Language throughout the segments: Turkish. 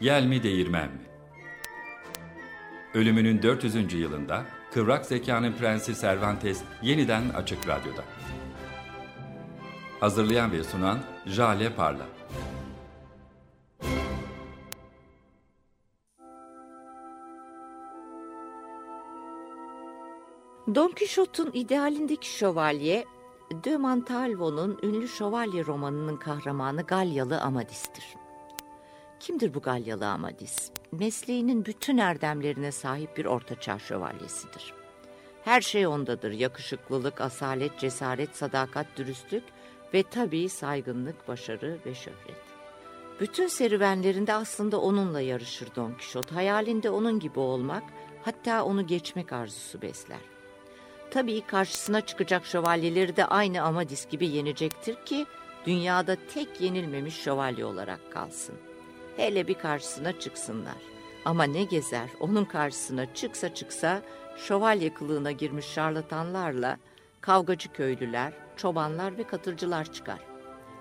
Yel mi değirmen mi? Ölümünün 400. yılında Kıvrak Zekanın Prensi Cervantes yeniden Açık Radyo'da. Hazırlayan ve sunan Jale Parla. Don Quixote'un idealindeki şövalye, De Montalvo'nun ünlü şövalye romanının kahramanı Galyalı Amadis'tir. Kimdir bu Galyalı Amadis? Mesleğinin bütün erdemlerine sahip bir ortaçağ şövalyesidir. Her şey ondadır. Yakışıklılık, asalet, cesaret, sadakat, dürüstlük ve tabii saygınlık, başarı ve şöhret. Bütün serüvenlerinde aslında onunla yarışır Don Quixote. Hayalinde onun gibi olmak, hatta onu geçmek arzusu besler. Tabii karşısına çıkacak şövalyeleri de aynı Amadis gibi yenecektir ki dünyada tek yenilmemiş şövalye olarak kalsın. Hele bir karşısına çıksınlar. Ama ne gezer onun karşısına çıksa çıksa şövalye kılığına girmiş şarlatanlarla kavgacı köylüler, çobanlar ve katırcılar çıkar.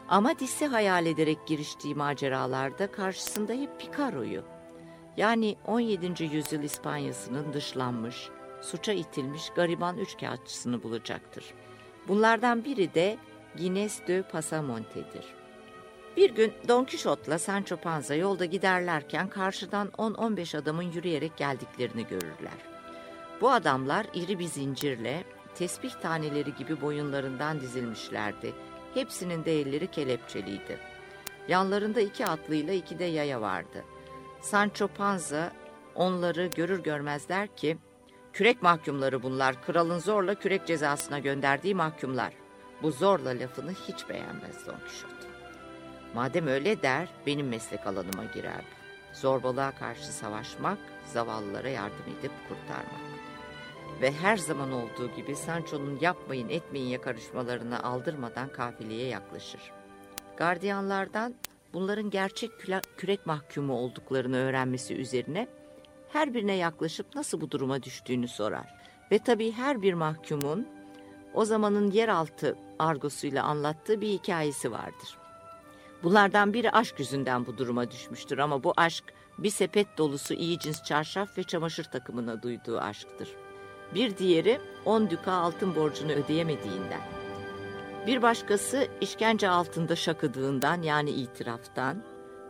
Amadis'i hayal ederek giriştiği maceralarda karşısında hep Picaro'yu, yani 17. yüzyıl İspanyası'nın dışlanmış, suça itilmiş gariban üçkağıtçısını bulacaktır. Bunlardan biri de Gines de Pasamonte'dir. Bir gün Don Quixote'la Sancho Panza yolda giderlerken karşıdan 10-15 adamın yürüyerek geldiklerini görürler. Bu adamlar iri bir zincirle tesbih taneleri gibi boyunlarından dizilmişlerdi. Hepsinin de elleri kelepçeliydi. Yanlarında iki atlıyla iki de yaya vardı. Sancho Panza onları görür görmez der ki, Kürek mahkumları bunlar, kralın zorla kürek cezasına gönderdiği mahkumlar. Bu zorla lafını hiç beğenmez Don Quixote. Madem öyle der, benim meslek alanıma girer. Zorbalığa karşı savaşmak, zavallılara yardım edip kurtarmak. Ve her zaman olduğu gibi Sancho'nun yapmayın etmeyin yakarışmalarına aldırmadan kafileye yaklaşır. Gardiyanlardan bunların gerçek kürek mahkumu olduklarını öğrenmesi üzerine her birine yaklaşıp nasıl bu duruma düştüğünü sorar. Ve tabii her bir mahkumun o zamanın yeraltı argosuyla anlattığı bir hikayesi vardır. Bunlardan biri aşk yüzünden bu duruma düşmüştür ama bu aşk bir sepet dolusu iyi cins çarşaf ve çamaşır takımına duyduğu aşktır. Bir diğeri on düka altın borcunu ödeyemediğinden. Bir başkası işkence altında şakıdığından yani itiraftan.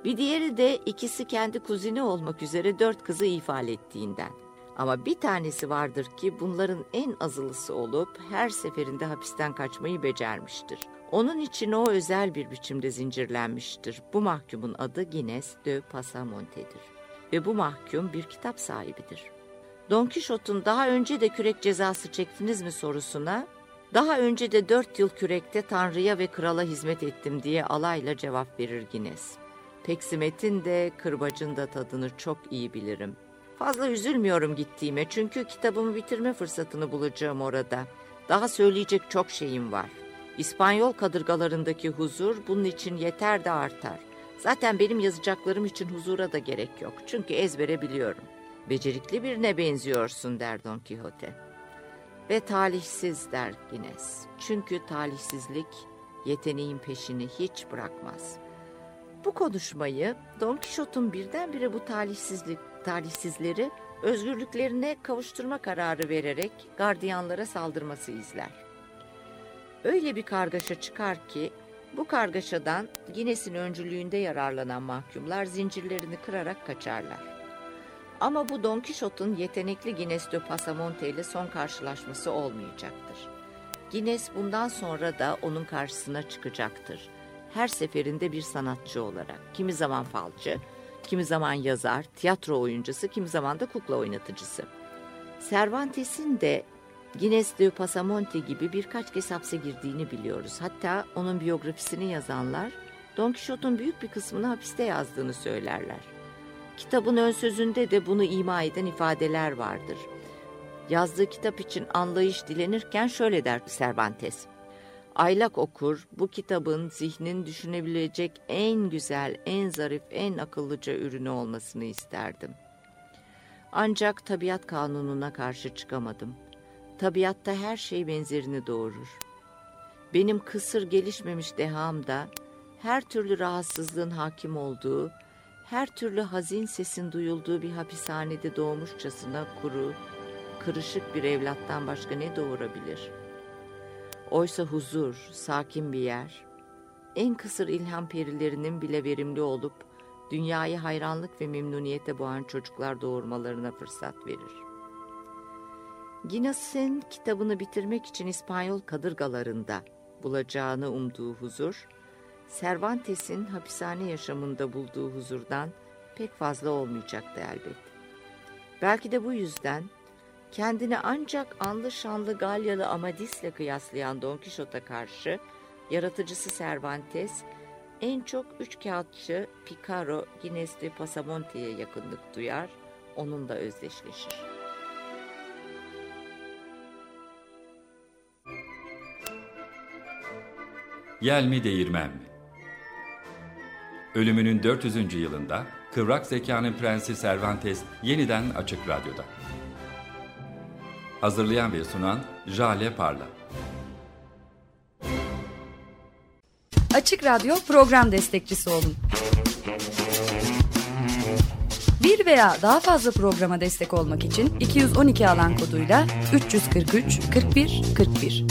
Bir diğeri de ikisi kendi kuzini olmak üzere dört kızı ifade ettiğinden. Ama bir tanesi vardır ki bunların en azılısı olup her seferinde hapisten kaçmayı becermiştir. Onun için o özel bir biçimde zincirlenmiştir. Bu mahkumun adı Gines de Pasamonte'dir. Ve bu mahkum bir kitap sahibidir. Don Quixote'un daha önce de kürek cezası çektiniz mi sorusuna, daha önce de dört yıl kürekte Tanrı'ya ve krala hizmet ettim diye alayla cevap verir Gines. Peksimetin de kırbacın da tadını çok iyi bilirim. Fazla üzülmüyorum gittiğime çünkü kitabımı bitirme fırsatını bulacağım orada. Daha söyleyecek çok şeyim var. İspanyol kadırgalarındaki huzur bunun için yeter de artar. Zaten benim yazacaklarım için huzura da gerek yok. Çünkü ezbere biliyorum. Becerikli birine benziyorsun der Don Quixote. Ve talihsiz der Gines. Çünkü talihsizlik yeteneğin peşini hiç bırakmaz. Bu konuşmayı Don Quixote'un birdenbire bu talihsizlik, talihsizleri özgürlüklerine kavuşturma kararı vererek gardiyanlara saldırması izler. Öyle bir kargaşa çıkar ki bu kargaşadan Guinness'in öncülüğünde yararlanan mahkumlar zincirlerini kırarak kaçarlar. Ama bu Don Quixote'un yetenekli Guinness de Pasamonte ile son karşılaşması olmayacaktır. Guinness bundan sonra da onun karşısına çıkacaktır. Her seferinde bir sanatçı olarak. Kimi zaman falcı, kimi zaman yazar, tiyatro oyuncusu, kimi zaman da kukla oynatıcısı. Cervantes'in de Guinness de Pasamonte gibi birkaç kez hapse girdiğini biliyoruz. Hatta onun biyografisini yazanlar Don Quixote'un büyük bir kısmını hapiste yazdığını söylerler. Kitabın ön sözünde de bunu ima eden ifadeler vardır. Yazdığı kitap için anlayış dilenirken şöyle der Cervantes. Aylak okur bu kitabın zihnin düşünebilecek en güzel, en zarif, en akıllıca ürünü olmasını isterdim. Ancak tabiat kanununa karşı çıkamadım. Tabiatta her şey benzerini doğurur. Benim kısır gelişmemiş deham da her türlü rahatsızlığın hakim olduğu, her türlü hazin sesin duyulduğu bir hapishanede doğmuşçasına kuru, kırışık bir evlattan başka ne doğurabilir? Oysa huzur, sakin bir yer, en kısır ilham perilerinin bile verimli olup dünyayı hayranlık ve memnuniyete boğan çocuklar doğurmalarına fırsat verir. Guinness'in kitabını bitirmek için İspanyol kadırgalarında bulacağını umduğu huzur, Cervantes'in hapishane yaşamında bulduğu huzurdan pek fazla olmayacaktı elbet. Belki de bu yüzden kendini ancak anlı şanlı Galyalı Amadis'le kıyaslayan Don Quixote'a karşı yaratıcısı Cervantes en çok üç kağıtçı Picaro, Guinness ve Pasamonte'ye yakınlık duyar, onunla özdeşleşir. Yel mi değirmen mi? Ölümünün 400. yılında Kıvrak Zekanın Prensi Cervantes yeniden Açık Radyo'da. Hazırlayan ve sunan Jale Parla. Açık Radyo program destekçisi olun. Bir veya daha fazla programa destek olmak için 212 alan koduyla 343 41 41.